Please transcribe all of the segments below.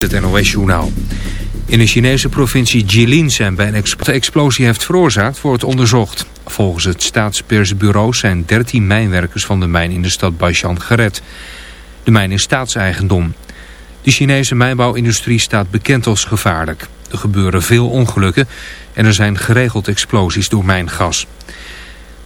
Het NOS-journaal. In de Chinese provincie Jilin zijn bij een explosie heeft veroorzaakt wordt onderzocht. Volgens het staatspersbureau zijn 13 mijnwerkers van de mijn in de stad Baishan gered. De mijn is staatseigendom. De Chinese mijnbouwindustrie staat bekend als gevaarlijk. Er gebeuren veel ongelukken en er zijn geregeld explosies door mijngas.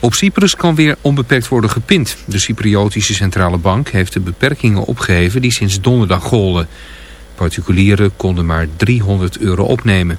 Op Cyprus kan weer onbeperkt worden gepind. De Cypriotische Centrale Bank heeft de beperkingen opgeheven die sinds donderdag golden. Particulieren konden maar 300 euro opnemen.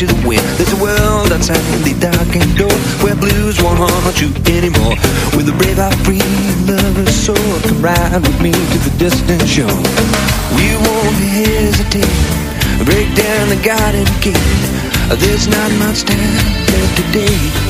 To the wind. There's a world outside the darkened door where blues won't haunt you anymore. With a brave heart, free lover's soul, come ride with me to the distant shore. We won't hesitate, break down the garden gate. There's not much time left today.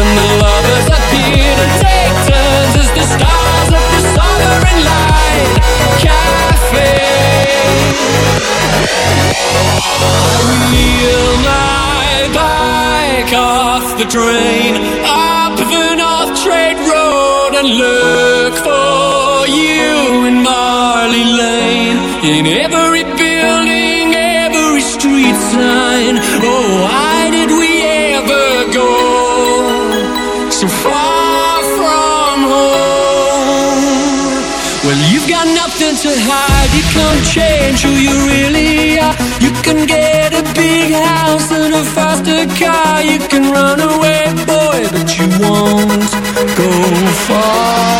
And the lovers appear to take turns as the stars of the Sovereign Light Cafe. I wheel my bike off the train up the North Trade Road and look for you in Marley Lane. In every who you really are. You can get a big house and a faster car. You can run away, boy, but you won't go far.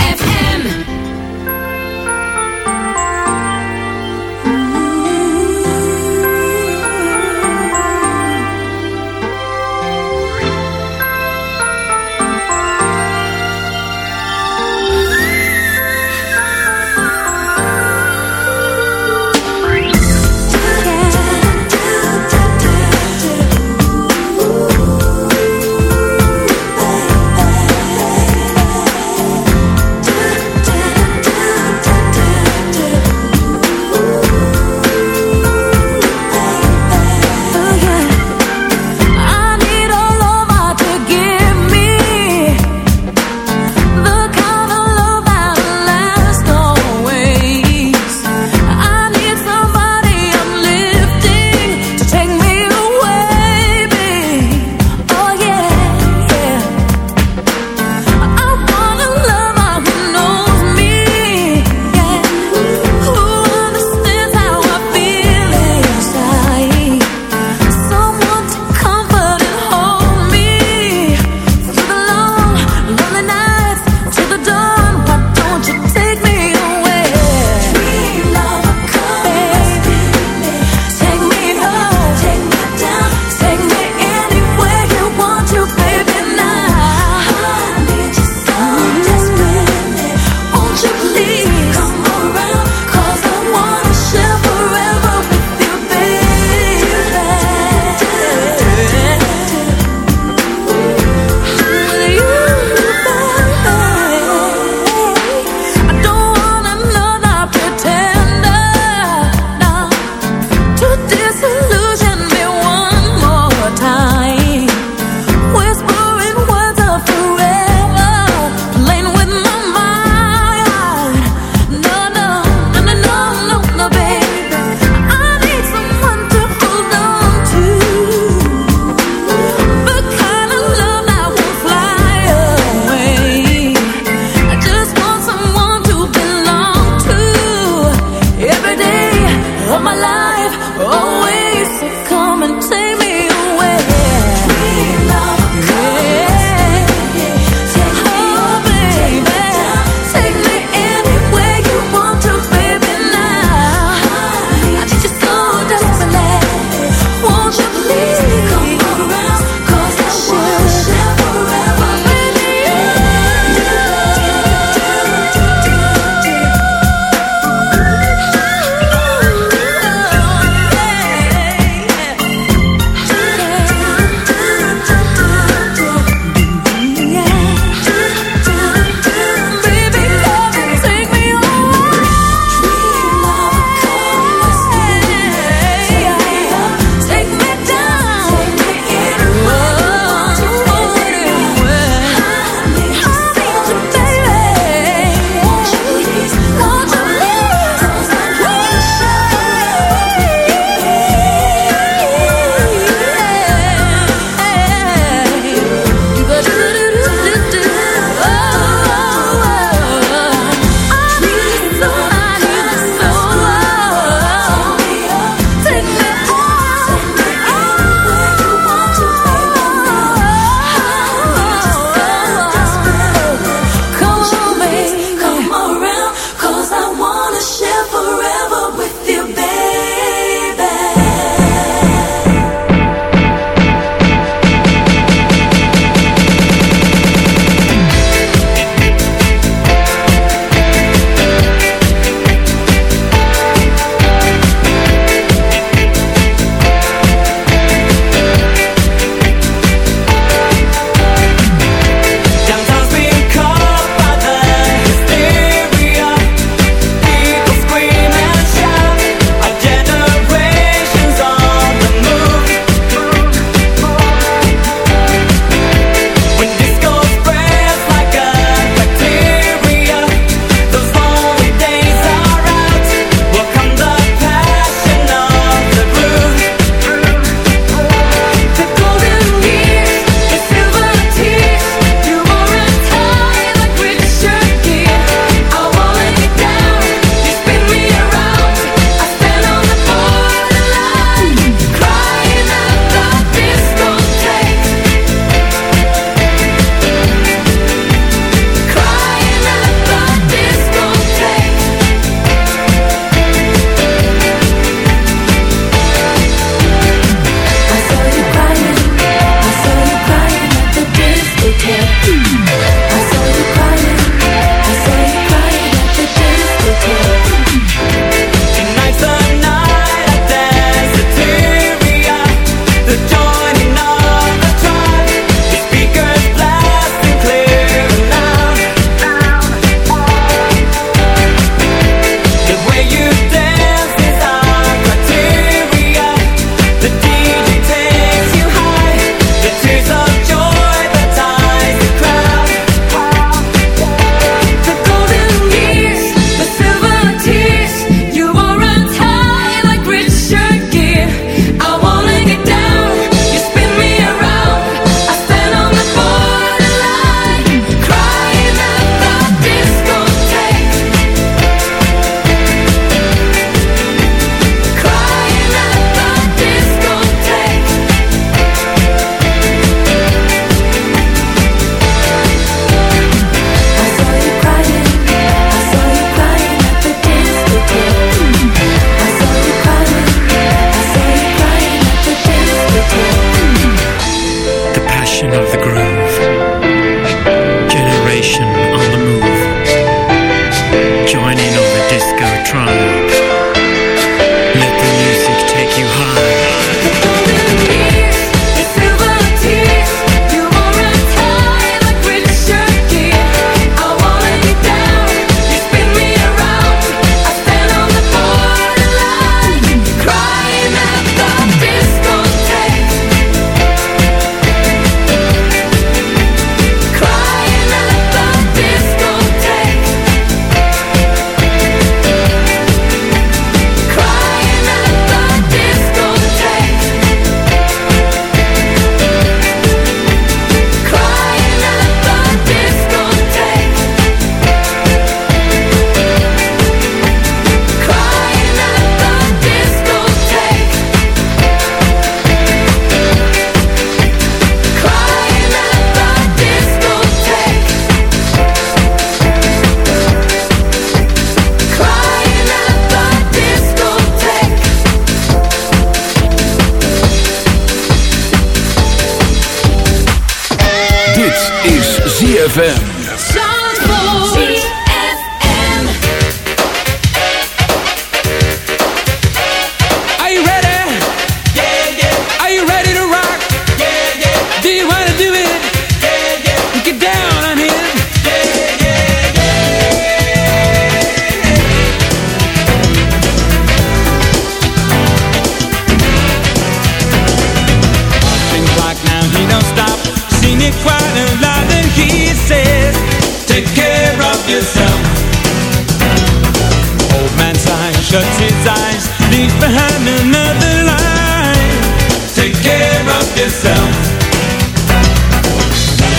shuts his eyes, leaves behind another life. Take care of yourself.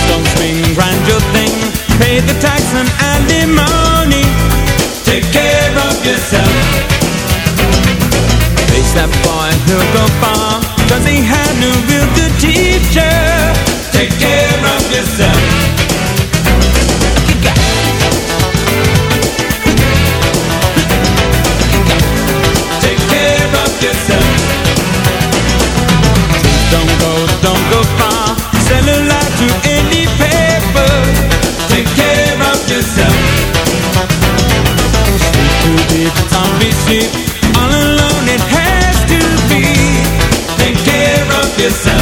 Don't swing, grind your thing, pay the tax and alimony. Take care of yourself. Face that boy, he'll go far, cause he had no real good teacher. Take care All alone it has to be. Take care of yourself.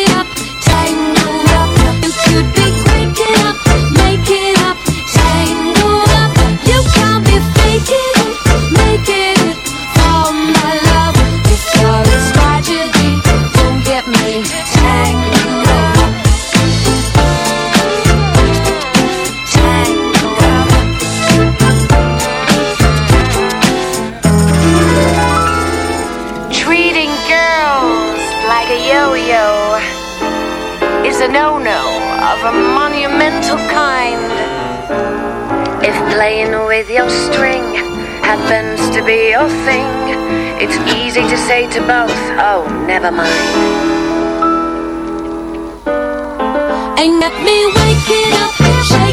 playing with your string happens to be your thing, it's easy to say to both, oh, never mind. And let me shake up,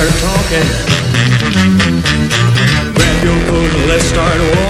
start talking. Grab your coat and let's start walking.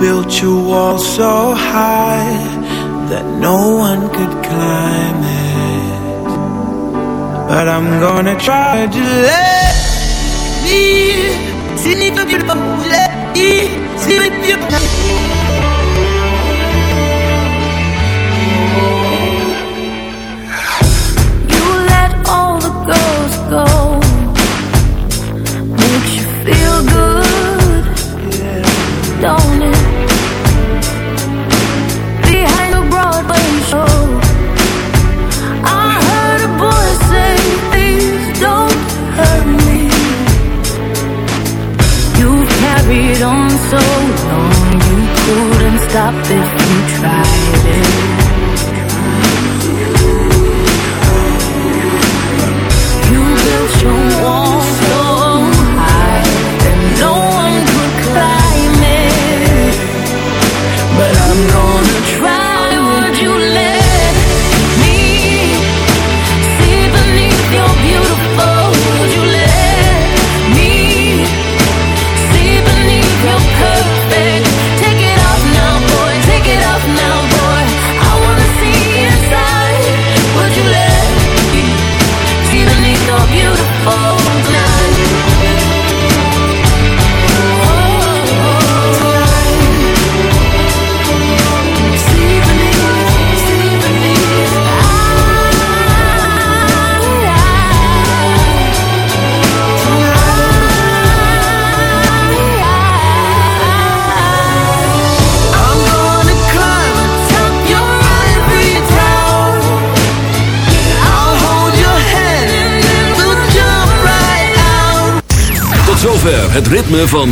built your wall so high that no one could climb it. But I'm gonna try to let me see if you let me see if you.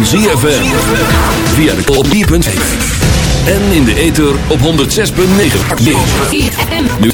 ZFM. Via de op 4.5. En in de ether op 106.9. Nu